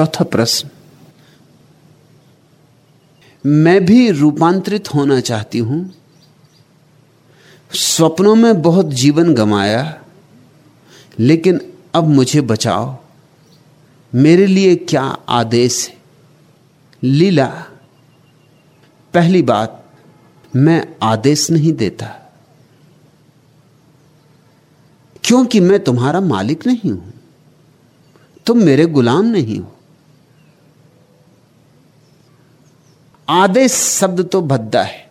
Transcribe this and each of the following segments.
चौथा प्रश्न। मैं भी रूपांतरित होना चाहती हूँ। स्वप्नों में बहुत जीवन गमाया लेकिन अब मुझे बचाओ। मेरे लिए क्या आदेश है? लीला, पहली बात, मैं आदेश नहीं देता। क्योंकि मैं तुम्हारा मालिक नहीं हूँ। तुम मेरे गुलाम नहीं हो। आदेश शब्द तो भद्दा है।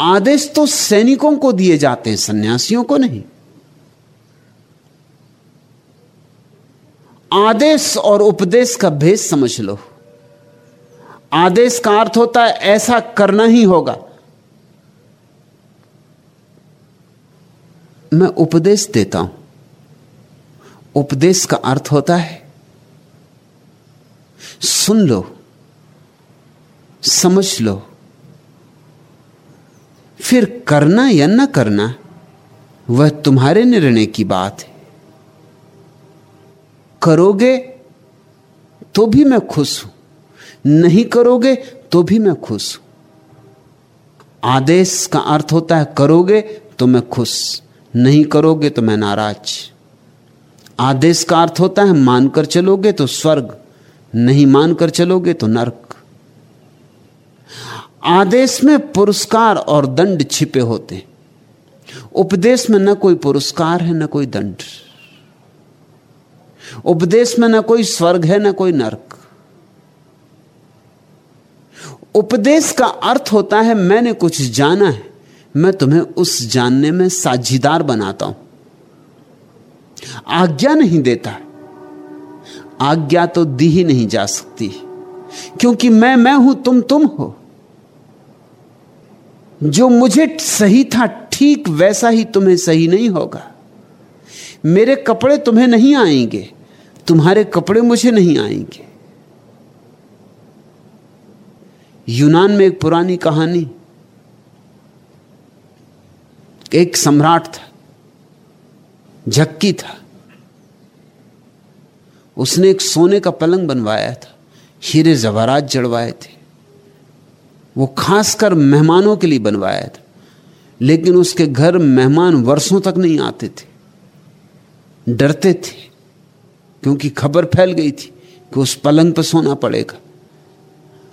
आदेश तो सैनिकों को दिए जाते हैं, सन्यासियों को नहीं। आदेश और उपदेश का भेद समझ लो। आदेश का अर्थ होता है, ऐसा करना ही होगा। मैं उपदेश देता हूँ। उपदेश का अर्थ होता है, सुन लो। समझ लो। फिर करना या न करना, वह तुम्हारे निर्णय की बात है। करोगे तो भी मैं खुश हूँ, नहीं करोगे तो भी मैं खुश हूँ। आदेश का अर्थ होता है करोगे तो मैं खुश, नहीं करोगे तो मैं नाराज़। आदेश का अर्थ होता है मानकर चलोगे तो स्वर्ग, नहीं मानकर चलोगे तो नरक। आदेश में पुरस्कार और दंड छिपे होते हैं। उपदेश में न कोई पुरस्कार है, न कोई दंड। उपदेश में न कोई स्वर्ग है, न कोई नरक। उपदेश का अर्थ होता है, मैंने कुछ जाना है, मैं तुम्हें उस जानने में साझीदार बनाता हूँ। आज्ञा नहीं देता आज्ञा तो दी ही नहीं जा सकती, क्योंकि मैं मैं हूँ, तुम तुम हो। जो मुझे सही था ठीक वैसा ही तुम्हें सही नहीं होगा। मेरे कपड़े तुम्हें नहीं आएँगे, तुम्हारे कपड़े मुझे नहीं आएँगे। यूनान में एक पुरानी कहानी, एक सम्राट था, झक्की था। उसने एक सोने का पलंग बनवाया था, हीरे जवारात जड़वाए थे। वो खासकर मेहमानों के लिए बनवाया था। लेकिन उसके घर मेहमान वर्षों तक नहीं आते थे। डरते थे, क्योंकि खबर फैल गई थी कि उस पलंग पर सोना पड़ेगा।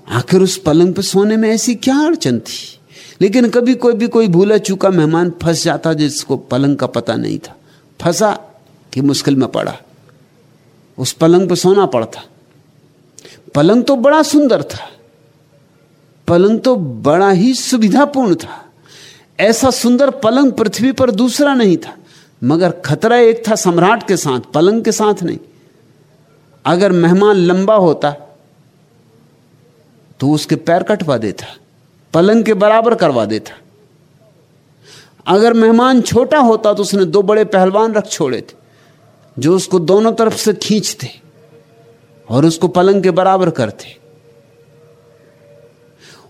आखिर उस पलंग पर सोने में ऐसी क्या अड़चन थी? लेकिन कभी कोई भी कोई भूला चूका मेहमान फंस जाता जिसको पलंग का पता नहीं था। फंसा कि मुश्किल में पड़ा। उस पलंग पर सोना पड़ता। पलंग तो बड़ा सुंदर था। पलंग तो बड़ा ही सुविधापूर्ण था। ऐसा सुंदर पलंग पृथ्वी पर दूसरा नहीं था, मगर खतरा एक था सम्राट के साथ, पलंग के साथ नहीं। अगर मेहमान लंबा होता तो उसके पैर कटवा देता, पलंग के बराबर करवा देता। अगर मेहमान छोटा होता तो उसने दो बड़े पहलवान रख छोड़े थे, जो उसको दोनों तरफ़ से खींचते और उसको पलंग के बराबर करते।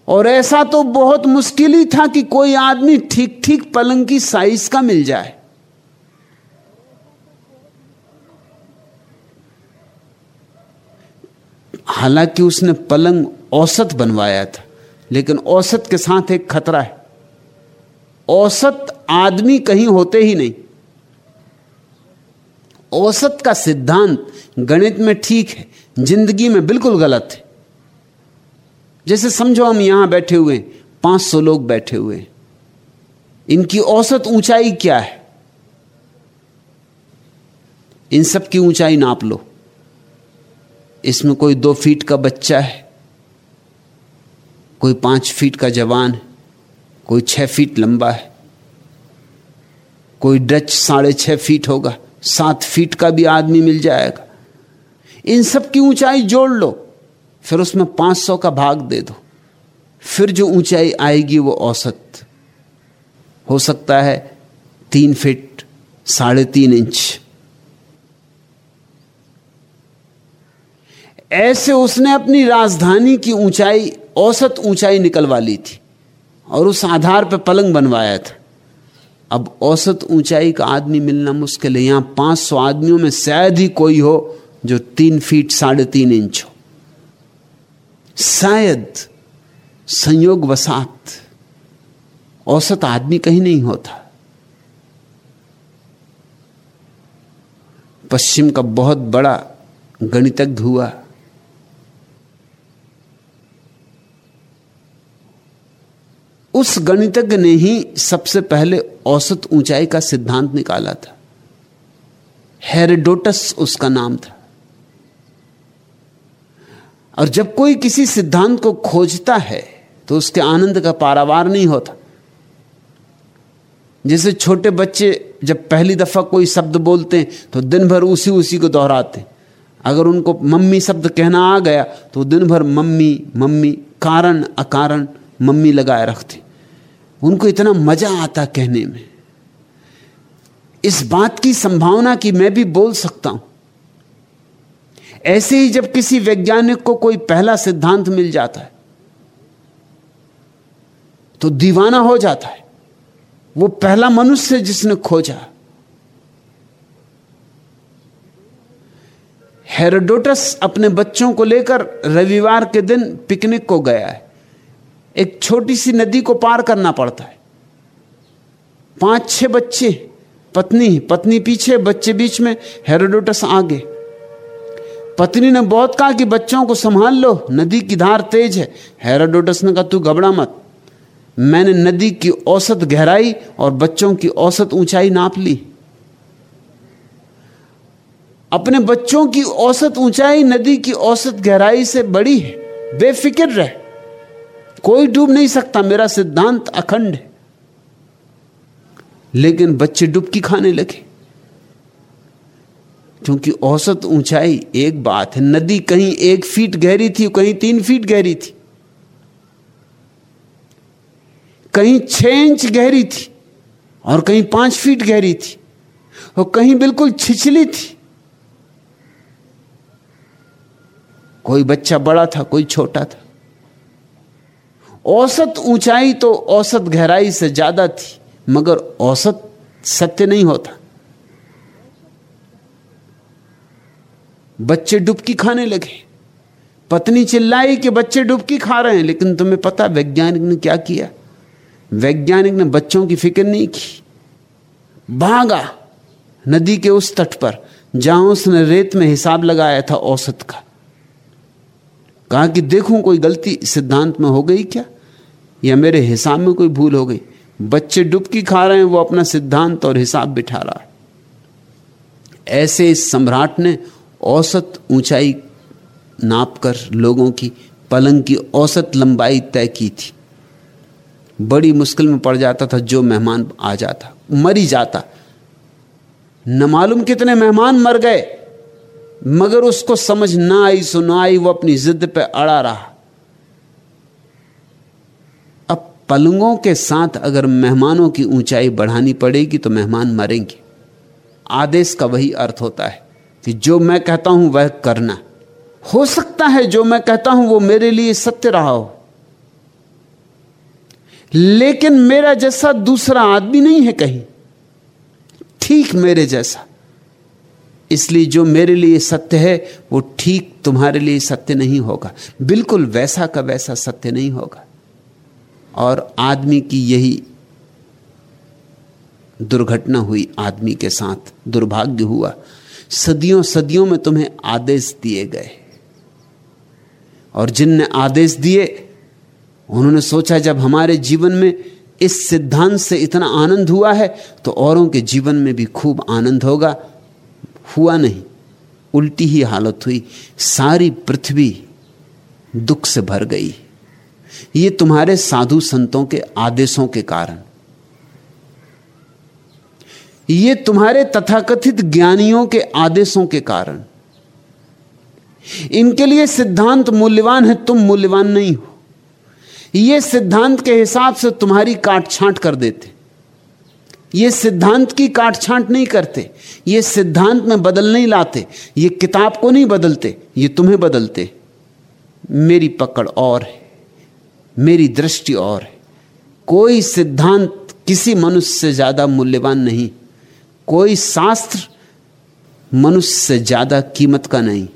और ऐसा तो बहुत मुश्किल ही था कि कोई आदमी ठीक ठीक पलंग की साइज़ का मिल जाए। हालाँकि उसने पलंग औसत बनवाया था, लेकिन औसत के साथ एक खतरा है। औसत आदमी कहीं होते ही नहीं। औसत का सिद्धांत गणित में ठीक है, ज़िंदगी में बिल्कुल गलत है। जैसे समझो हम यहाँ बैठे हुए पाँच सौ लोग बैठे हुए इनकी औसत ऊंचाई क्या है? इन सब की ऊंचाई नाप लो। इसमें कोई दो फीट का बच्चा है, कोई पाँच फीट का जवान है, कोई छह फीट लंबा है, कोई डच साढ़े छह फीट होगा, सात फीट का भी आदमी मिल जाएगा। इन सब की ऊंचाई जोड़ लो। फिर उसमें पाँच सौ का भाग दे दो। फिर जो ऊंचाई आएगी वो औसत। हो सकता है तीन फीट, साढ़े तीन इंच। ऐसे उसने अपनी राजधानी की ऊंचाई, औसत ऊंचाई निकलवा ली थी और उस आधार पर पलंग बनवाया था। अब औसत ऊंचाई का आदमी मिलना मुश्किल है। यहाँ 500 आदमियों में शायद ही कोई हो जो तीन फीट, साढ़े तीन इंच हो। शायद संयोग वसात, औसत आदमी कहीं नहीं होता। पश्चिम का बहुत बड़ा गणितज्ञ हुआ। उस गणितज्ञ ने ही सबसे पहले औसत ऊंचाई का सिद्धांत निकाला था। हेरोडोटस उसका नाम था। और जब कोई किसी सिद्धांत को खोजता है तो उसके आनंद का पारावार नहीं होता। जैसे छोटे बच्चे जब पहली दफ़ा कोई शब्द बोलते हैं तो दिन भर उसी उसी को दोहराते अगर उनको मम्मी शब्द कहना आ गया तो दिन भर मम्मी मम्मी, कारण, अकारण मम्मी लगाए रखते उनको इतना मज़ा आता कहने में। इस बात की संभावना कि मैं भी बोल सकता हूँ। ऐसे ही जब किसी वैज्ञानिक को कोई पहला सिद्धांत मिल जाता है तो दीवाना हो जाता है। वो पहला मनुष्य जिसने खोजा। हेरोडोटस अपने बच्चों को लेकर रविवार के दिन पिकनिक को गया है। एक छोटी सी नदी को पार करना पड़ता है। पाँच छह बच्चे, पत्नी पत्नी पीछे, बच्चे बीच में, हेरोडोटस आगे। पत्नी ने बहुत कहा कि बच्चों को संभाल लो, नदी की धार तेज है। हेरोडोटस ने कहा, तू घबरा मत। मैंने नदी की औसत गहराई और बच्चों की औसत ऊंचाई नाप ली। अपने बच्चों की औसत ऊंचाई नदी की औसत गहराई से बड़ी है। बेफिक्र रहे। कोई डूब नहीं सकता। मेरा सिद्धांत अखंड है। लेकिन बच्चे डुबकी खाने लगे। क्योंकि औसत ऊंचाई एक बात है। नदी कहीं एक फीट गहरी थी, कहीं तीन फीट गहरी थी। कहीं छह इंच गहरी थी और कहीं पाँच फीट गहरी थी और कहीं बिल्कुल छिछली थी। कोई बच्चा बड़ा था, कोई छोटा था। औसत ऊंचाई तो औसत गहराई से ज़्यादा थी, मगर औसत सत्य नहीं होता। बच्चे डुबकी खाने लगे। पत्नी चिल्लाई कि बच्चे डुबकी खा रहे हैं, लेकिन तुम्हें पता वैज्ञानिक ने क्या किया? वैज्ञानिक ने बच्चों की फ़िक्र नहीं की। भागा नदी के उस तट पर, जहाँ उसने रेत में हिसाब लगाया था औसत का। कहा कि देखूँ कोई गलती सिद्धांत में हो गई क्या? या मेरे हिसाब में कोई भूल हो गई? बच्चे डुबकी खा रहे हैं, वो अपना सिद्धांत और हिसाब बिठा रहा है। ऐसे इस सम्राट ने औसत ऊंचाई नापकर लोगों की, पलंग की औसत लंबाई तय की थी। बड़ी मुश्किल में पड़ जाता था जो मेहमान आ जाता, मरी जाता। न मालूम कितने मेहमान मर गए, मगर उसको समझ ना आई सुना आई वो अपनी जिद पे अड़ा रहा। अब पलंगों के साथ अगर मेहमानों की ऊंचाई बढ़ानी पड़ेगी तो मेहमान मरेंगे। आदेश का वही अर्थ होता है। कि जो मैं कहता हूँ वह करना। हो सकता है जो मैं कहता हूँ वो मेरे लिए सत्य रहा हो। लेकिन मेरा जैसा दूसरा आदमी नहीं है कहीं। ठीक मेरे जैसा। इसलिए जो मेरे लिए सत्य है, वो ठीक तुम्हारे लिए सत्य नहीं होगा। बिल्कुल वैसा का वैसा सत्य नहीं होगा। और आदमी की यही दुर्घटना हुई, आदमी के साथ दुर्भाग्य हुआ। सदियों सदियों में तुम्हें आदेश दिए गए। और जिनने आदेश दिए, उन्होंने सोचा जब हमारे जीवन में इस सिद्धांत से इतना आनंद हुआ है तो औरों के जीवन में भी खूब आनंद होगा। हुआ नहीं। उल्टी ही हालत हुई। सारी पृथ्वी दुख से भर गई। ये तुम्हारे साधु संतों के आदेशों के कारण। ये तुम्हारे तथाकथित ज्ञानियों के आदेशों के कारण। इनके लिए सिद्धांत मूल्यवान है, तुम मूल्यवान नहीं हो। ये सिद्धांत के हिसाब से तुम्हारी काट छांट कर देते। ये सिद्धांत की काट छांट नहीं करते। ये सिद्धांत में बदल नहीं लाते। ये किताब को नहीं बदलते, ये तुम्हें बदलते। मेरी पकड़ और है, मेरी दृष्टि और है। कोई सिद्धांत किसी मनुष्य से ज़्यादा मूल्यवान नहीं। कोई शास्त्र मनुष्य से ज़्यादा कीमत का नहीं।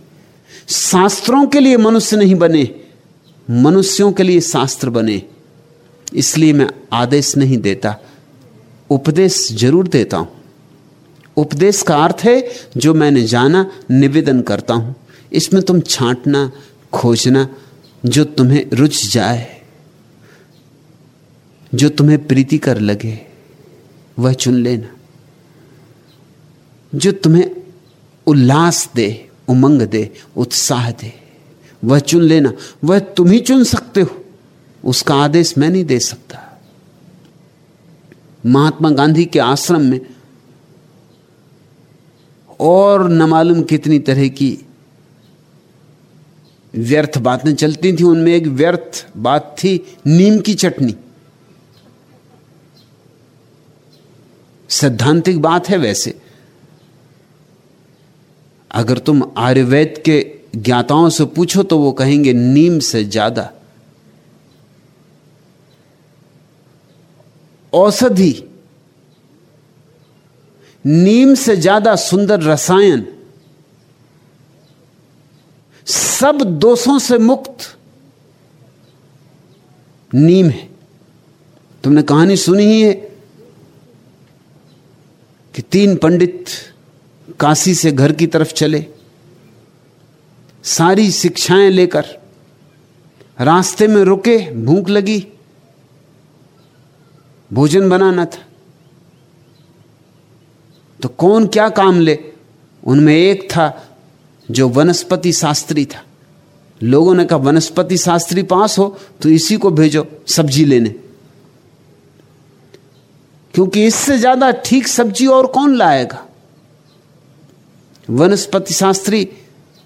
शास्त्रों के लिए मनुष्य नहीं बने, मनुष्यों के लिए शास्त्र बने। इसलिए मैं आदेश नहीं देता, उपदेश ज़रूर देता हूँ। उपदेश का अर्थ है, जो मैंने जाना, निवेदन करता हूँ। इसमें तुम छांटना, खोजना, जो तुम्हें रुच जाए, जो तुम्हें प्रीति कर लगे, वह चुन लेना। जो तुम्हें उल्लास दे, उमंग दे, उत्साह दे। वह चुन लेना, वह तुम ही चुन सकते हो। उसका आदेश मैं नहीं दे सकता। महात्मा गांधी के आश्रम में और न मालूम कितनी तरह की व्यर्थ बातें चलती थी। उनमें एक व्यर्थ बात थी, नीम की चटनी। सैद्धांतिक बात है वैसे। अगर तुम आयुर्वेद के ज्ञाताओं से पूछो तो वो कहेंगे, नीम से ज़्यादा। औषधि। नीम से ज़्यादा सुंदर रसायन। सब दोषों से मुक्त। नीम है। तुमने कहानी सुनी ही है कि तीन पंडित काशी से घर की तरफ़ चले। सारी शिक्षाएँ लेकर रास्ते में रुके, भूख लगी। भोजन बनाना था। तो कौन क्या काम ले? उनमें एक था जो वनस्पति शास्त्री था। लोगों ने कहा, वनस्पति शास्त्री पास हो तो इसी को भेजो सब्ज़ी लेने। क्योंकि इससे ज़्यादा ठीक सब्ज़ी और कौन लाएगा? वनस्पति शास्त्री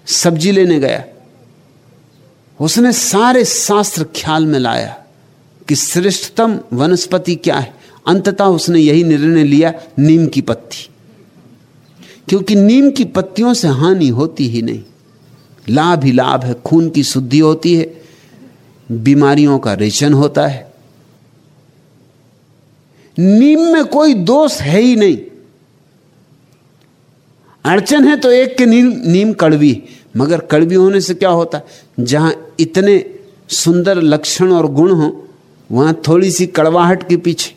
सब्ज़ी लेने गया। उसने सारे शास्त्र ख्याल में लाया कि श्रेष्ठतम वनस्पति क्या है। अंततः उसने यही निर्णय लिया, नीम की पत्ती। क्योंकि नीम की पत्तियों से हानि होती ही नहीं। लाभ ही लाभ है, खून की शुद्धि होती है, बीमारियों का रेचन होता है। नीम में कोई दोष है ही नहीं। अड़चन है तो एक के नीम नीम कड़वी, मगर कड़वी होने से क्या होता? है जहाँ इतने सुंदर लक्षण और गुण हो, वहाँ थोड़ी सी कड़वाहट के पीछे।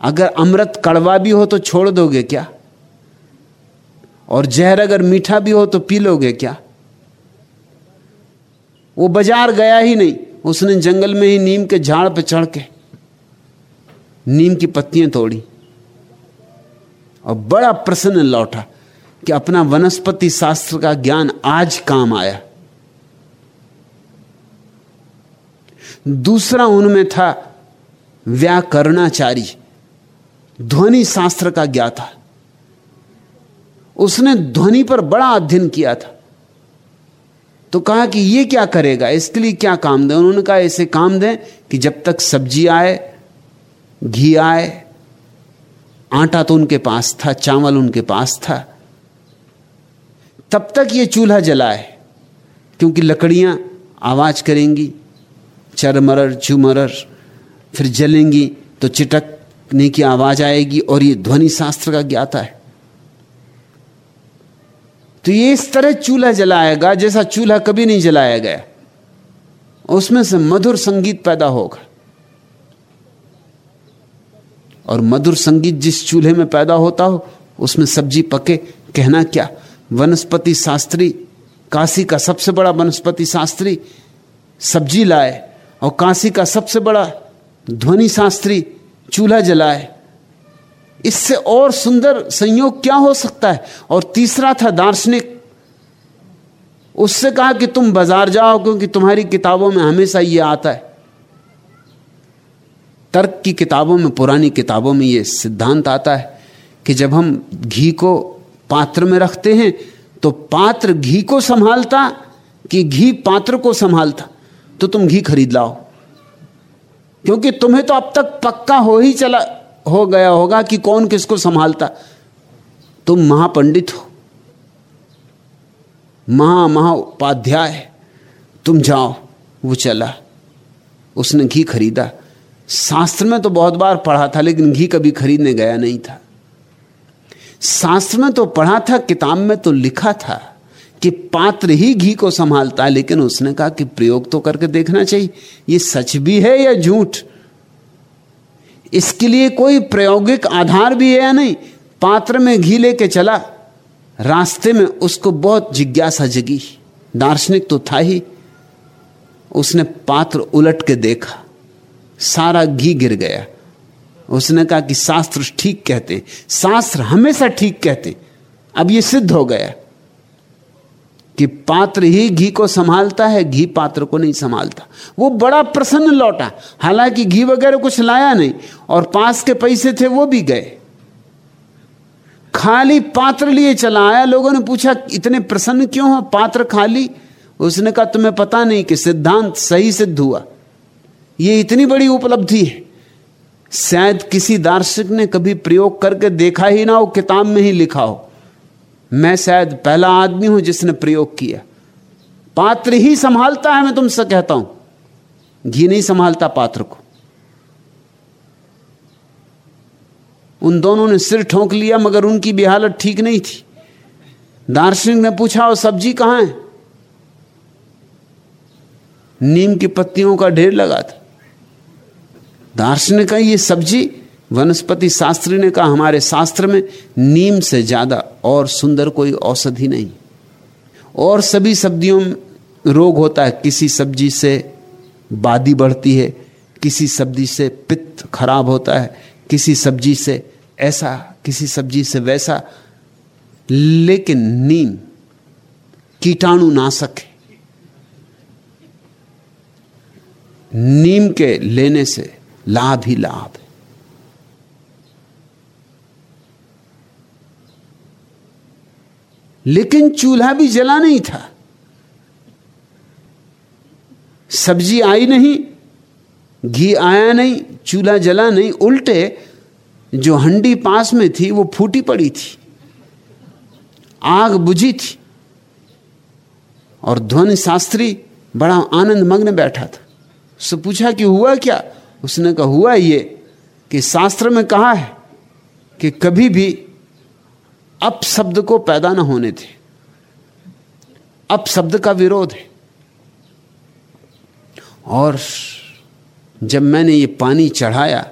अगर अमृत कड़वा भी हो तो छोड़ दोगे क्या? और जहर अगर मीठा भी हो तो पी लोगे क्या? वो बाज़ार गया ही नहीं, उसने जंगल में ही नीम के झाड़ पर चढ़ के नीम की पत्तियाँ तोड़ी और बड़ा प्रसन्न लौटा। कि अपना वनस्पति शास्त्र का ज्ञान आज काम आया। दूसरा उनमें था व्याकरणाचारी। ध्वनि शास्त्र का ज्ञाता। उसने ध्वनि पर बड़ा अध्ययन किया था। तो कहा कि ये क्या करेगा? इसके लिए क्या काम दें? उन्होंने कहा ऐसे काम दें कि जब तक सब्ज़ी आए, घी आए, आटा तो उनके पास था, चावल उनके पास था तब तक ये चूल्हा जलाए क्योंकि लकड़ियाँ आवाज़ करेंगी, चरमरर चुमरर फिर जलेंगी तो चिटकने की आवाज़ आएगी और ये ध्वनि शास्त्र का ज्ञाता है। तो ये इस तरह चूल्हा जलाएगा जैसा चूल्हा कभी नहीं जलाया गया। उसमें से मधुर संगीत पैदा होगा। और मधुर संगीत जिस चूल्हे में पैदा होता हो, उसमें सब्ज़ी पके, कहना क्या? वनस्पति शास्त्री, काशी का सबसे बड़ा वनस्पति शास्त्री सब्ज़ी लाए और काशी का सबसे बड़ा ध्वनि शास्त्री चूल्हा जलाए। इससे और सुंदर संयोग क्या हो सकता है? और तीसरा था दार्शनिक। उससे कहा कि तुम बाज़ार जाओ, क्योंकि तुम्हारी किताबों में हमेशा यह आता है। तर्क की किताबों में, पुरानी किताबों में यह सिद्धांत आता है कि जब हम घी को पात्र में रखते हैं तो पात्र घी को संभालता कि घी पात्र को संभालता? तो तुम घी खरीद लाओ। क्योंकि तुम्हें तो अब तक पक्का हो ही चला, हो गया होगा कि कौन किसको संभालता। तुम महापंडित हो। महा महाउपाध्याय तुम जाओ, वो चला। उसने घी खरीदा। शास्त्र में तो बहुत बार पढ़ा था, लेकिन घी कभी खरीदने गया नहीं था। शास्त्र में तो पढ़ा था, किताब में तो लिखा था कि पात्र ही घी को संभालता है, लेकिन उसने कहा कि प्रयोग तो करके देखना चाहिए। ये सच भी है या झूठ? इसके लिए कोई प्रायोगिक आधार भी है या नहीं? पात्र में घी लेके चला, रास्ते में उसको बहुत जिज्ञासा जगी। दार्शनिक तो था ही। उसने पात्र उलट के देखा, सारा घी गिर गया। उसने कहा कि शास्त्र ठीक कहते, शास्त्र हमेशा ठीक कहते। अब ये सिद्ध हो गया कि पात्र ही घी को संभालता है, घी पात्र को नहीं संभालता। वो बड़ा प्रसन्न लौटा, हालाँकि घी वगैरह कुछ लाया नहीं, और पास के पैसे थे वो भी गए। खाली पात्र लिए चला आया, लोगों ने पूछा, इतने प्रसन्न क्यों हो? पात्र खाली? उसने कहा, तुम्हें पता नहीं कि सिद्धांत सही सिद्ध हुआ। ये इतनी बड़ी उपलब्धि है। शायद किसी दार्शनिक ने कभी प्रयोग करके देखा ही ना हो, किताब में ही लिखा हो। मैं शायद पहला आदमी हूँ जिसने प्रयोग किया। पात्र ही संभालता है, मैं तुमसे कहता हूँ। घी नहीं संभालता पात्र को। उन दोनों ने सिर ठोंक लिया, मगर उनकी भी हालत ठीक नहीं थी। दार्शनिक ने पूछा वो सब्ज़ी कहाँ है? नीम की पत्तियों का ढेर लगा था। दार्शनिक का ये सब्ज़ी वनस्पति शास्त्री ने कहा, हमारे शास्त्र में नीम से ज़्यादा और सुंदर कोई औषधि नहीं। और सभी सब्जियों में रोग होता है, किसी सब्ज़ी से बादी बढ़ती है, किसी सब्ज़ी से पित्त खराब होता है, किसी सब्ज़ी से ऐसा, किसी सब्ज़ी से वैसा। लेकिन नीम कीटाणु नाशक है। नीम के लेने से लाभ ही लाभ है। लेकिन चूल्हा भी जला नहीं था। सब्ज़ी आई नहीं, घी आया नहीं, चूल्हा जला नहीं, उल्टे जो हंडी पास में थी, वो फूटी पड़ी थी। आग बुझी थी। और ध्वनि शास्त्री बड़ा आनंद मग्न बैठा था। उससे पूछा कि हुआ क्या? उसने कहा, हुआ ये कि शास्त्र में कहा है कि कभी भी अप शब्द को पैदा ना होने थे अप शब्द का विरोध है। और जब मैंने ये पानी चढ़ाया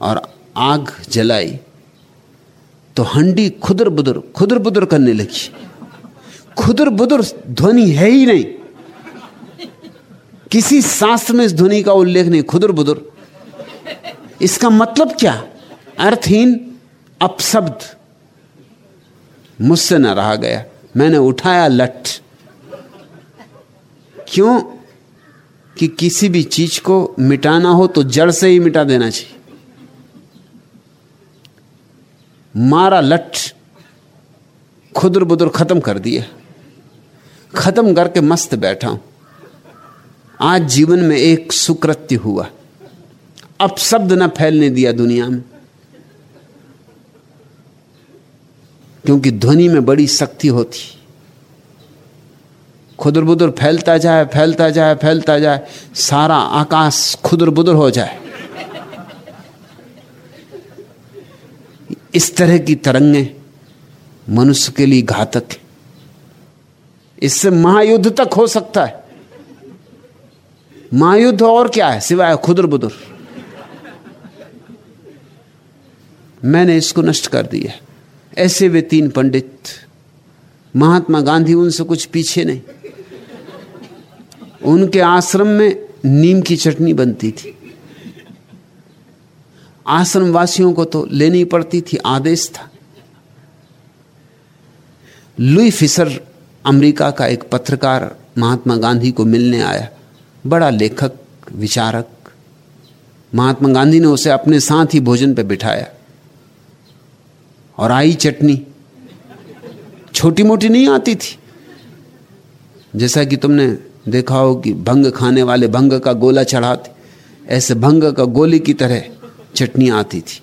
और आग जलाई तो हंडी खुदर बुदर खुदर बुदर करने लगी। खुदर बुदर ध्वनि है ही नहीं। किसी शास्त्र में इस ध्वनि का उल्लेख नहीं खुदर बुदर इसका मतलब क्या? अर्थहीन, अपशब्द। मुझसे न रहा गया। मैंने उठाया लठ क्यों? कि किसी भी चीज़ को मिटाना हो तो जड़ से ही मिटा देना चाहिए। मारा लठ खुदर बुदर खत्म कर दिया। खत्म करके मस्त बैठा हूँ। आज जीवन में एक सुकृत्य हुआ। अब शब्द ना फैलने दिया दुनिया में। क्योंकि ध्वनि में बड़ी शक्ति होती। खुदर बुदर फैलता जाए फैलता जाए फैलता जाए, सारा आकाश खुदर बुदर हो जाए। इस तरह की तरंगे मनुष्य के लिए घातक है। इससे महायुद्ध तक हो सकता है। महायुद्ध और क्या है सिवाय खुदर बुदर मैंने इसको नष्ट कर दिया ऐसे वे तीन पंडित, महात्मा गांधी उनसे कुछ पीछे नहीं। उनके आश्रम में नीम की चटनी बनती थी। आश्रम वासियों को तो लेनी पड़ती थी, आदेश था। लुई फिशर अमेरिका का एक पत्रकार महात्मा गांधी को मिलने आया। बड़ा लेखक, विचारक। महात्मा गांधी ने उसे अपने साथ ही भोजन पर बिठाया। और आई चटनी। छोटी मोटी नहीं आती थी। जैसा कि तुमने देखा हो कि भंग खाने वाले भंग का गोला चढ़ाते, ऐसे भंग का गोली की तरह चटनी आती थी।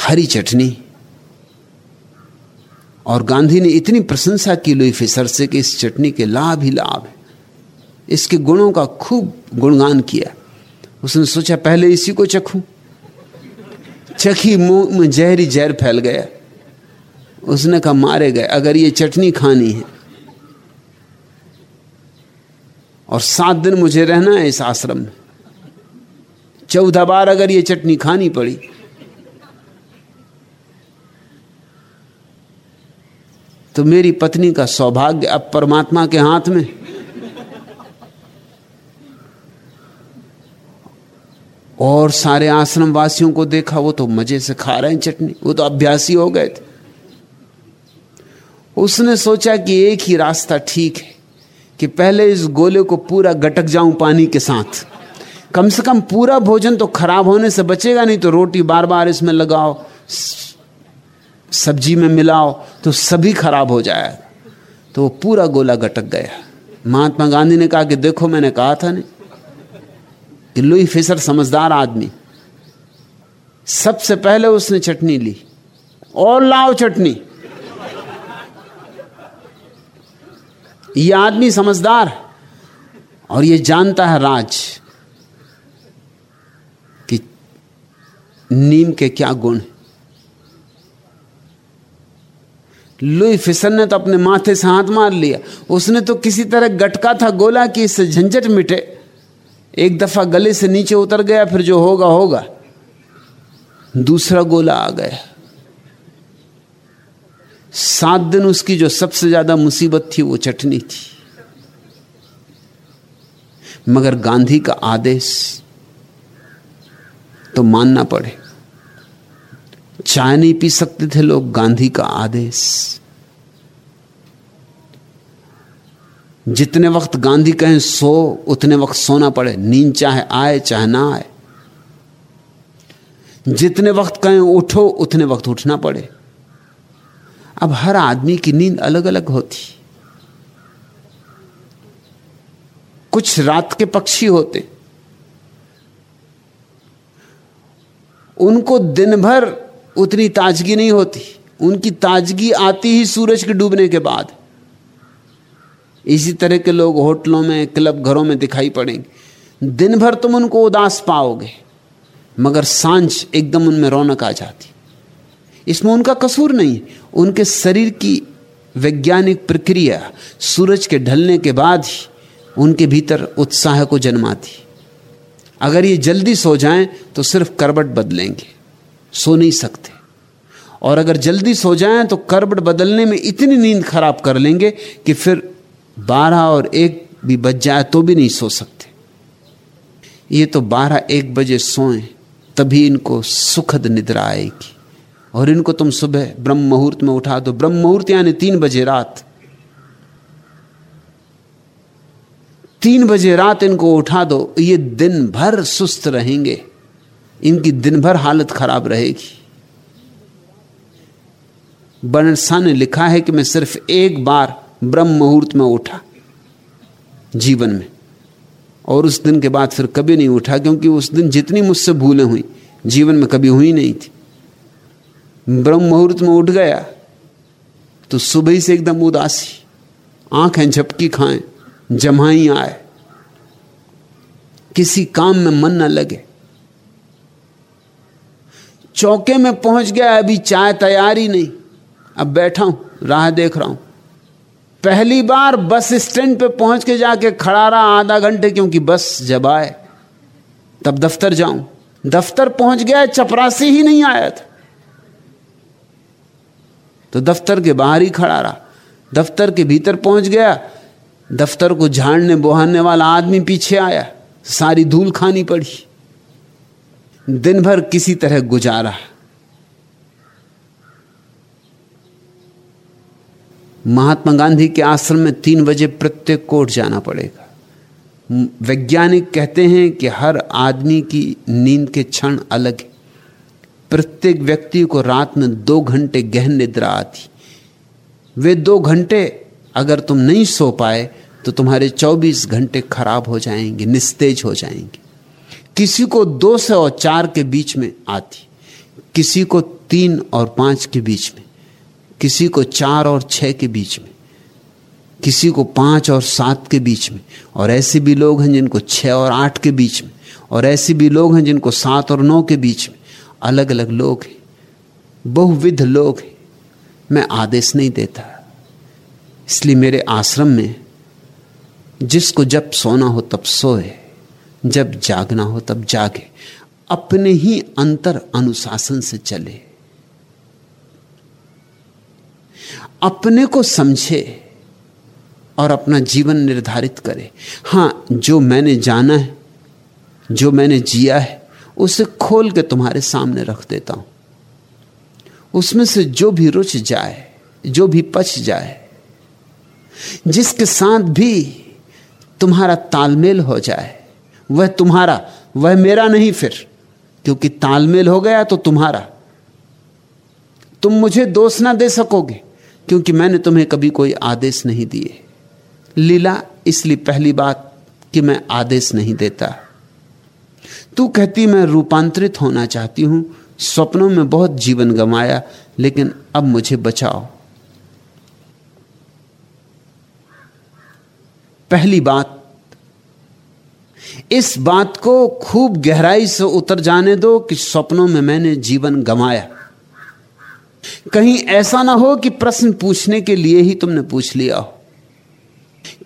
हरी चटनी। और गांधी ने इतनी प्रशंसा की लुई फिसर से कि इस चटनी के लाभ ही लाभ है। इसके गुणों का खूब गुणगान किया उसने सोचा, पहले इसी को चखूं। चखी मुँह में जहरी जहर फैल गया। उसने कहा, मारे गए, अगर ये चटनी खानी है। और सात दिन मुझे रहना है इस आश्रम में। चौदह बार अगर ये चटनी खानी पड़ी। तो मेरी पत्नी का सौभाग्य अब परमात्मा के हाथ में। और सारे आश्रम वासियों को देखा, वो तो मज़े से खा रहे हैं चटनी। वो तो अभ्यासी हो गए थे। उसने सोचा कि एक ही रास्ता ठीक है कि पहले इस गोले को पूरा गटक जाऊँ पानी के साथ। कम से कम पूरा भोजन तो खराब होने से बचेगा, नहीं तो रोटी बार बार इसमें लगाओ, सब्ज़ी में मिलाओ तो सभी खराब हो जाएगा तो वो पूरा गोला गटक गया। महात्मा गांधी ने कहा कि देखो, मैंने कहा था नहीं कि लुई फिसर समझदार आदमी। सबसे पहले उसने चटनी ली, और लाओ चटनी। ये आदमी समझदार, और ये जानता है राज, कि नीम के क्या गुण है। लुई फिसर ने तो अपने माथे से हाथ मार लिया। उसने तो किसी तरह गटका था, गोला कि इससे झंझट मिटे। एक दफ़ा गले से नीचे उतर गया, फिर जो होगा होगा। दूसरा गोला आ गया। सात दिन उसकी जो सबसे ज़्यादा मुसीबत थी, वो चटनी थी। मगर गांधी का आदेश तो मानना पड़े। चाय नहीं पी सकते थे लोग, गांधी का आदेश। जितने वक्त गांधी कहें सो, उतने वक्त सोना पड़े। नींद चाहे आए, चाहे ना आए। जितने वक्त कहें उठो, उतने वक्त उठना पड़े। अब हर आदमी की नींद अलग अलग होती। कुछ रात के पक्षी होते। उनको दिन भर उतनी ताजगी नहीं होती। उनकी ताजगी आती ही सूरज के डूबने के बाद। इसी तरह के लोग होटलों में, क्लब घरों में दिखाई पड़ेंगे। दिन भर तुम उनको उदास पाओगे, मगर साँझ एकदम उनमें रौनक आ जाती। इसमें उनका कसूर नहीं, उनके शरीर की वैज्ञानिक प्रक्रिया सूरज के ढलने के बाद ही उनके भीतर उत्साह को जन्माती। अगर ये जल्दी सो जाएँ तो सिर्फ़ करबट बदलेंगे, सो नहीं सकते। और अगर जल्दी सो जाएँ तो करबट बदलने में इतनी नींद खराब कर लेंगे कि फिर बारह और एक भी बज जाए तो भी नहीं सो सकते। ये तो बारह एक बजे सोएँ, तभी इनको सुखद निद्रा आएगी। और इनको तुम सुबह ब्रह्म मुहूर्त में उठा दो। ब्रह्म मुहूर्त यानी तीन बजे रात। तीन बजे रात इनको उठा दो। ये दिन भर सुस्त रहेंगे। इनकी दिन भर हालत खराब रहेगी। बनसा ने लिखा है कि मैं सिर्फ़ एक बार ब्रह्म मुहूर्त में उठा जीवन में। और उस दिन के बाद फिर कभी नहीं उठा, क्योंकि उस दिन जितनी मुझसे भूलें हुई, जीवन में कभी हुई नहीं थी। ब्रह्म मुहूर्त में उठ गया तो सुबह से एकदम उदासी, आँखें झपकी खाएँ जमाई आए। किसी काम में मन न लगे। चौके में पहुँच गया, अभी चाय तैयार ही नहीं। अब बैठा हूँ, राह देख रहा हूँ। पहली बार बस स्टैंड पे पहुँच के जाके खड़ा रहा आधा घंटे, क्योंकि बस जब आए, तब दफ्तर जाऊँ। दफ्तर पहुँच गया चपरासी ही नहीं आया था। तो दफ्तर के बाहर ही खड़ा रहा। दफ्तर के भीतर पहुँच गया। दफ्तर को झाड़ने बुहारने वाला आदमी पीछे आया। सारी धूल खानी पड़ी। दिन भर किसी तरह गुजारा। महात्मा गांधी के आश्रम में तीन बजे प्रत्येक कोर्ट जाना पड़ेगा। वैज्ञानिक कहते हैं कि हर आदमी की नींद के क्षण अलग है। प्रत्येक व्यक्ति को रात में दो घंटे गहन निद्रा आती। वे दो घंटे अगर तुम नहीं सो पाए तो तुम्हारे 24 घंटे खराब हो जाएँगे, निस्तेज हो जाएँगे। किसी को दो से और चार के बीच में आती। किसी को तीन और पाँच के बीच में। किसी को चार और छह के बीच में, किसी को पाँच और सात के बीच में, और ऐसे भी लोग हैं जिनको छह और आठ के बीच में, और ऐसे भी लोग हैं जिनको सात और नौ के बीच में। अलग अलग लोग हैं, बहुविध लोग हैं। मैं आदेश नहीं देता। इसलिए मेरे आश्रम में जिसको जब सोना हो तब सोए, जब जागना हो तब जागे। अपने ही अंतर अनुशासन से चले। अपने को समझे और अपना जीवन निर्धारित करे। हाँ, जो मैंने जाना है, जो मैंने जिया है, उसे खोल के तुम्हारे सामने रख देता हूँ। उसमें से जो भी रुच जाए, जो भी पच जाए, जिसके साथ भी तुम्हारा तालमेल हो जाए, वह तुम्हारा, वह मेरा नहीं फिर, क्योंकि तालमेल हो गया तो तुम्हारा। तुम मुझे दोष ना दे सकोगे। क्योंकि मैंने तुम्हें कभी कोई आदेश नहीं दिए। लीला इसलिए पहली बात कि मैं आदेश नहीं देता। तू कहती मैं रूपांतरित होना चाहती हूँ, स्वप्नों में बहुत जीवन गमाया लेकिन अब मुझे बचाओ। पहली बात, इस बात को खूब गहराई से उतर जाने दो कि स्वप्नों में मैंने जीवन गमाया कहीं ऐसा ना हो कि प्रश्न पूछने के लिए ही तुमने पूछ लिया हो।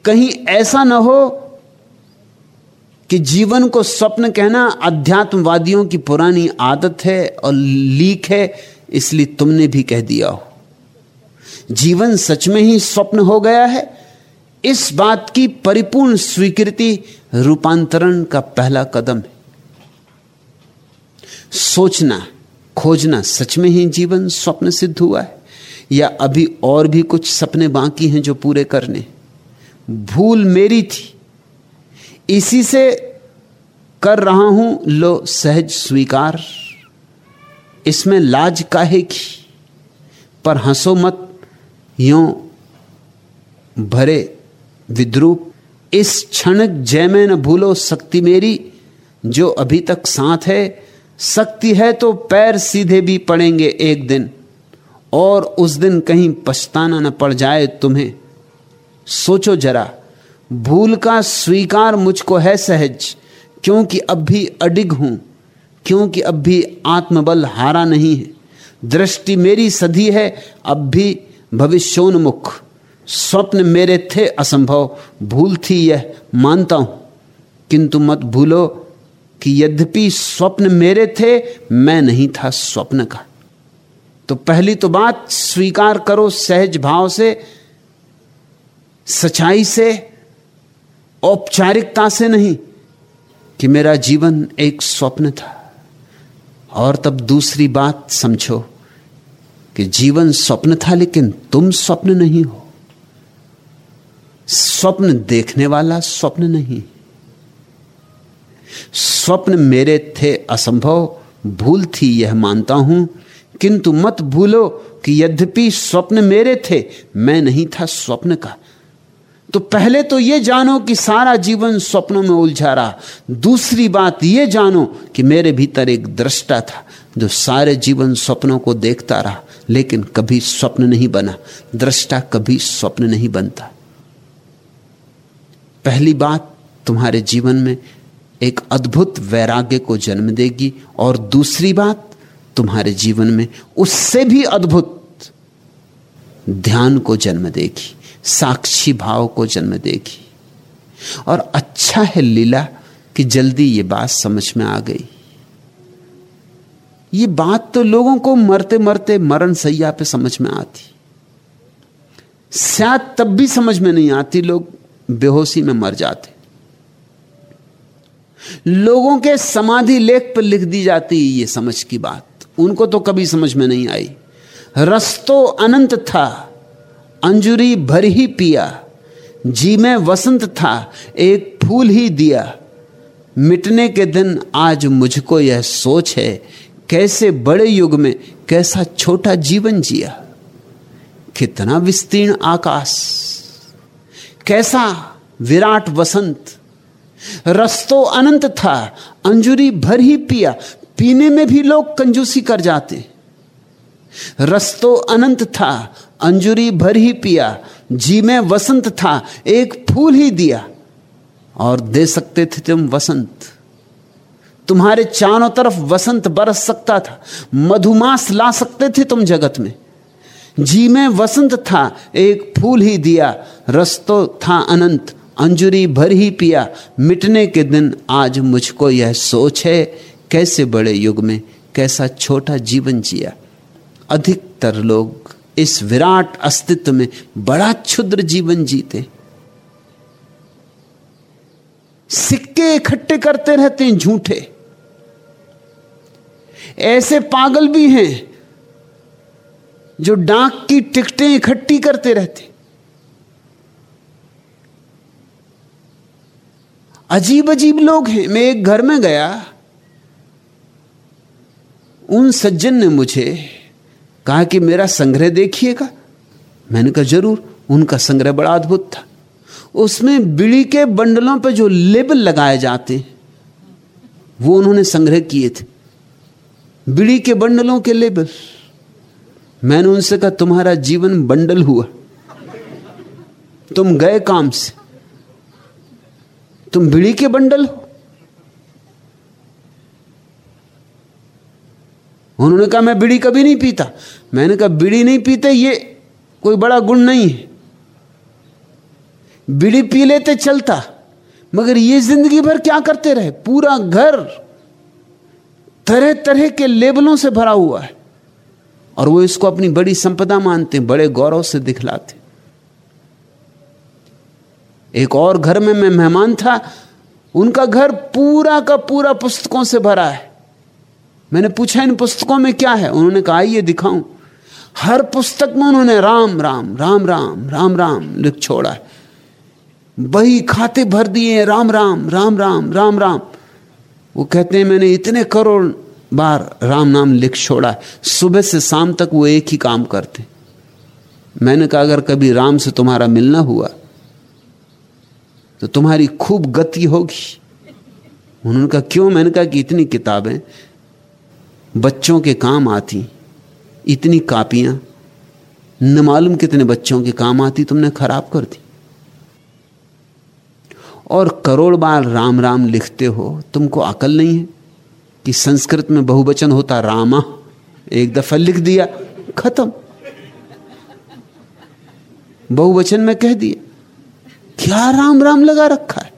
कहीं ऐसा ना हो कि जीवन को स्वप्न कहना अध्यात्मवादियों की पुरानी आदत है और लीक है, इसलिए तुमने भी कह दिया हो। जीवन सच में ही स्वप्न हो गया है। इस बात की परिपूर्ण स्वीकृति रूपांतरण का पहला कदम है। सोचना खोजना सच में ही जीवन स्वप्न सिद्ध हुआ है? या अभी और भी कुछ सपने बाकी हैं जो पूरे करने? भूल मेरी थी। इसी से कर रहा हूँ, लो सहज स्वीकार। इसमें लाज काहे की? पर हंसो मत, यो भरे विद्रूप। इस क्षण जय में न भूलो शक्ति मेरी, जो अभी तक साथ है शक्ति है तो पैर सीधे भी पड़ेंगे एक दिन, और उस दिन कहीं पछताना न पड़ जाए तुम्हें। सोचो जरा, भूल का स्वीकार मुझको है सहज, क्योंकि अब भी अडिग हूँ, क्योंकि अब भी आत्मबल हारा नहीं है। दृष्टि मेरी सधी है, अब भी भविष्योन्मुख। स्वप्न मेरे थे असंभव, भूल थी यह, मानता हूँ। किंतु मत भूलो कि यद्यपि स्वप्न मेरे थे, मैं नहीं था स्वप्न का। तो पहली तो बात, स्वीकार करो सहज भाव से, सच्चाई से, औपचारिकता से नहीं कि मेरा जीवन एक स्वप्न था। और तब दूसरी बात समझो कि जीवन स्वप्न था, लेकिन तुम स्वप्न नहीं हो। स्वप्न देखने वाला स्वप्न नहीं। स्वप्न मेरे थे असंभव, भूल थी यह मानता हूँ। किंतु मत भूलो कि यद्यपि स्वप्न मेरे थे, मैं नहीं था स्वप्न का। तो पहले तो यह जानो कि सारा जीवन स्वप्नों में उलझा रहा। दूसरी बात यह जानो कि मेरे भीतर एक दृष्टा था, जो सारे जीवन स्वप्नों को देखता रहा, लेकिन कभी स्वप्न नहीं बना। दृष्टा कभी स्वप्न नहीं बनता। पहली बात तुम्हारे जीवन में एक अद्भुत वैराग्य को जन्म देगी और दूसरी बात, तुम्हारे जीवन में उससे भी अद्भुत ध्यान को जन्म देगी, साक्षी भाव को जन्म देगी। और अच्छा है लीला कि जल्दी ये बात समझ में आ गई। ये बात तो लोगों को मरते मरते मरण सैया पे समझ में आती। शायद तब भी समझ में नहीं आती, लोग बेहोशी में मर जाते। लोगों के समाधि लेख पर लिख दी जाती ये समझ की बात। उनको तो कभी समझ में नहीं आई। रस्तो अनंत था, अंजुरी भर ही पिया, जी में वसंत था, एक फूल ही दिया। मिटने के दिन आज मुझको यह सोच है, कैसे बड़े युग में कैसा छोटा जीवन जिया। कितना विस्तीर्ण आकाश, कैसा विराट वसंत रस्तो अनंत था, अंजुरी भर ही पिया। पीने में भी लोग कंजूसी कर जाते। रस्तो अनंत था, अंजुरी भर ही पिया। जी में वसंत था, एक फूल ही दिया। और दे सकते थे तुम वसंत। तुम्हारे चारों तरफ़ वसंत बरस सकता था। मधुमास ला सकते थे तुम जगत में। जी में वसंत था, एक फूल ही दिया। रस तो था अनंत। अंजुरी भर ही पिया। मिटने के दिन आज मुझको यह सोच है, कैसे बड़े युग में कैसा छोटा जीवन जिया। अधिकतर लोग इस विराट अस्तित्व में बड़ा क्षुद्र जीवन जीते। सिक्के इकट्ठे करते रहते हैं झूठे। ऐसे पागल भी हैं जो डाक की टिकटें इकट्ठी करते रहते। अजीब अजीब लोग हैं। मैं एक घर में गया। उन सज्जन ने मुझे कहा कि मेरा संग्रह देखिएगा। मैंने कहा, ज़रूर, उनका संग्रह बड़ा अद्भुत था। उसमें बिड़ी के बंडलों पर जो लेबल लगाए जाते वो उन्होंने संग्रह किए थे। बिड़ी के बंडलों के लेबल। मैंने उनसे कहा, तुम्हारा जीवन बंडल हुआ। तुम गए काम से। तुम बिड़ी के बंडल हो? उन्होंने कहा, मैं बीड़ी कभी नहीं पीता। मैंने कहा, बीड़ी नहीं पीते, ये कोई बड़ा गुण नहीं है। बीड़ी पी लेते चलता, मगर ये ज़िंदगी भर क्या करते रहे? पूरा घर तरह तरह के लेबलों से भरा हुआ है। और वो इसको अपनी बड़ी संपदा मानते हैं, बड़े गौरव से दिखलाते एक और घर में मैं मेहमान था, उनका घर पूरा का पूरा पुस्तकों से भरा है। मैंने पूछा, इन पुस्तकों में क्या है? उन्होंने कहा, आइए दिखाऊँ। हर पुस्तक में उन्होंने राम राम राम राम राम राम लिख छोड़ा है। बही खाते भर दिए, राम राम राम राम राम राम। वो कहते हैं, मैंने इतने करोड़ बार राम, नाम लिख छोड़ा है। सुबह से शाम तक वो एक ही काम करते। मैंने कहा, अगर कभी राम से तुम्हारा मिलना हुआ तो तुम्हारी खूब गति होगी। उन्होंने कहा, क्यों? मैंने कहा कि इतनी किताबें, बच्चों के काम आती, इतनी कापियाँ, न मालूम कितने बच्चों के काम आती, तुमने खराब कर दी। और करोड़ बार राम राम लिखते हो, तुमको अकल नहीं है कि संस्कृत में बहुवचन होता, रामा, एक दफ़ा लिख दिया, खत्म। बहुवचन में कह दिया। क्या राम राम लगा रखा है?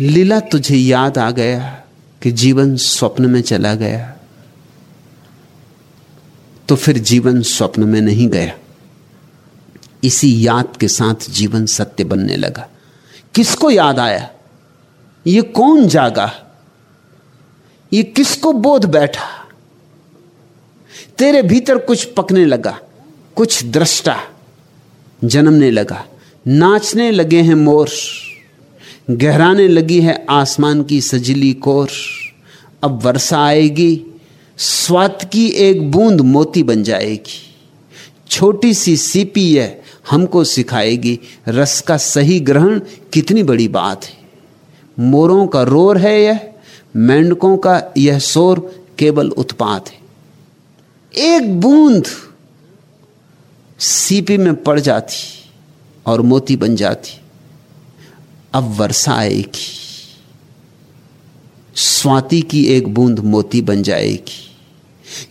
लीला तुझे याद आ गया कि जीवन स्वप्न में चला गया तो फिर जीवन स्वप्न में नहीं गया। इसी याद के साथ जीवन सत्य बनने लगा। किसको याद आया? ये कौन जागा? ये किसको बोध बैठा? तेरे भीतर कुछ पकने लगा, कुछ दृष्टा जन्मने लगा। नाचने लगे हैं मोर, गहराने लगी है आसमान की सजली कोर। अब वर्षा आएगी, स्वात की एक बूंद मोती बन जाएगी। छोटी सी सीपी है, हमको सिखाएगी, रस का सही ग्रहण कितनी बड़ी बात है। मोरों का रोर है यह मेंढकों का यह शोर केवल उत्पात है। एक बूंद सीपी में पड़ जाती और मोती बन जाती। अब वर्षा आएगी। स्वाति की एक बूंद मोती बन जाएगी।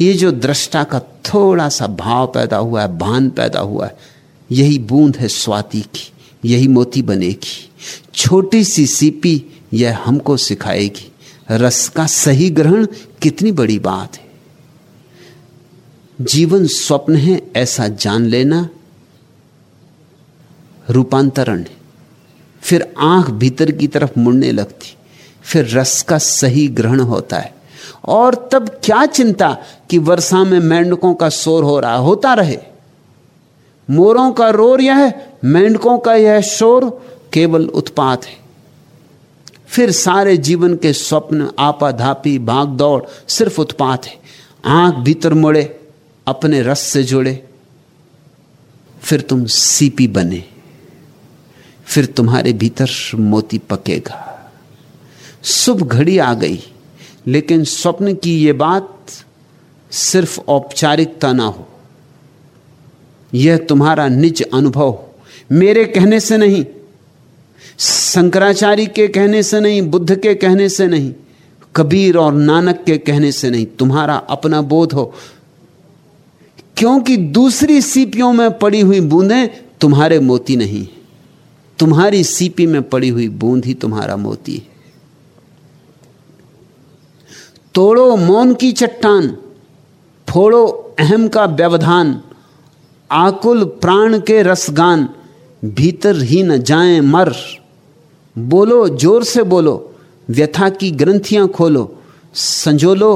ये जो दृष्टा का थोड़ा सा भाव पैदा हुआ है, भान पैदा हुआ है, यही बूंद है स्वाति की, यही मोती बनेगी। छोटी सी सीपी यह हमको सिखाएगी। रस का सही ग्रहण कितनी बड़ी बात है। जीवन स्वप्न है, ऐसा जान लेना रूपांतरण है। फिर आँख भीतर की तरफ़ मुड़ने लगती, फिर रस का सही ग्रहण होता है। और तब क्या चिंता कि वर्षा में मेंढकों का शोर हो रहा, होता रहे। मोरों का रोर यह, मेंढकों का यह शोर केवल उत्पात है। फिर सारे जीवन के स्वप्न, आपाधापी भाग दौड़ सिर्फ़ उत्पात है। आँख भीतर मुड़े, अपने रस से जुड़े। फिर तुम सीपी बने। फिर तुम्हारे भीतर मोती पकेगा। शुभ घड़ी आ गई, लेकिन स्वप्न की यह बात सिर्फ़ औपचारिकता ना हो। यह तुम्हारा निज अनुभव मेरे कहने से नहीं शंकराचार्य के कहने से नहीं, बुद्ध के कहने से नहीं, कबीर और नानक के कहने से नहीं, तुम्हारा अपना बोध हो। क्योंकि दूसरी सीपियों में पड़ी हुई बूंदें तुम्हारे मोती नहीं, तुम्हारी सीपी में पड़ी हुई बूंद ही तुम्हारा मोती है। तोड़ो मौन की चट्टान, फोड़ो अहम का व्यवधान, आकुल प्राण के रसगान, भीतर ही न जाए मर। बोलो, ज़ोर से बोलो, व्यथा की ग्रंथियाँ खोलो, संजोलो,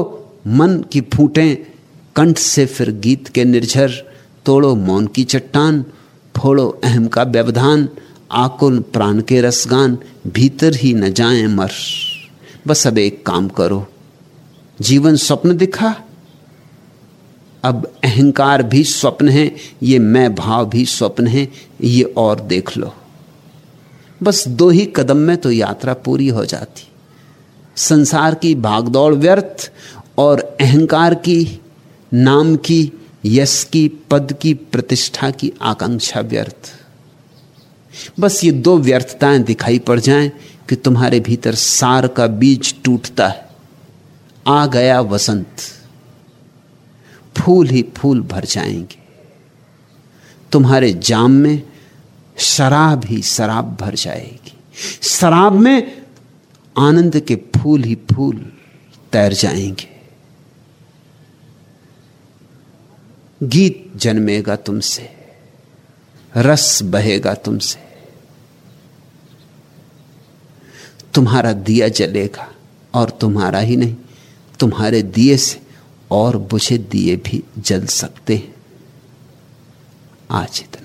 मन की फूटें, कंठ से फिर गीत के निर्झर, तोड़ो मौन की चट्टान, फोड़ो अहम का व्यवधान, आकुल प्राण के रसगान, भीतर ही न जाए मर। बस अब एक काम करो, जीवन स्वप्न दिखा, अब अहंकार भी स्वप्न है, ये मैं भाव भी स्वप्न है, ये और देख लो। बस दो ही कदम में तो यात्रा पूरी हो जाती। संसार की भागदौड़ व्यर्थ और अहंकार की, नाम की, यश की, पद की, प्रतिष्ठा की आकांक्षा व्यर्थ। बस ये दो व्यर्थताएँ दिखाई पड़ जाएँ कि तुम्हारे भीतर सार का बीज टूटता है। आ गया वसंत। फूल ही फूल भर जाएँगे। तुम्हारे जाम में शराब ही शराब भर जाएगी। शराब में आनंद के फूल ही फूल तैर जाएँगे। गीत जन्मेगा तुमसे, रस बहेगा तुमसे। तुम्हारा दिया जलेगा और तुम्हारा ही नहीं, तुम्हारे दिए से और बुझे दिए भी जल सकते हैं। आज इतना।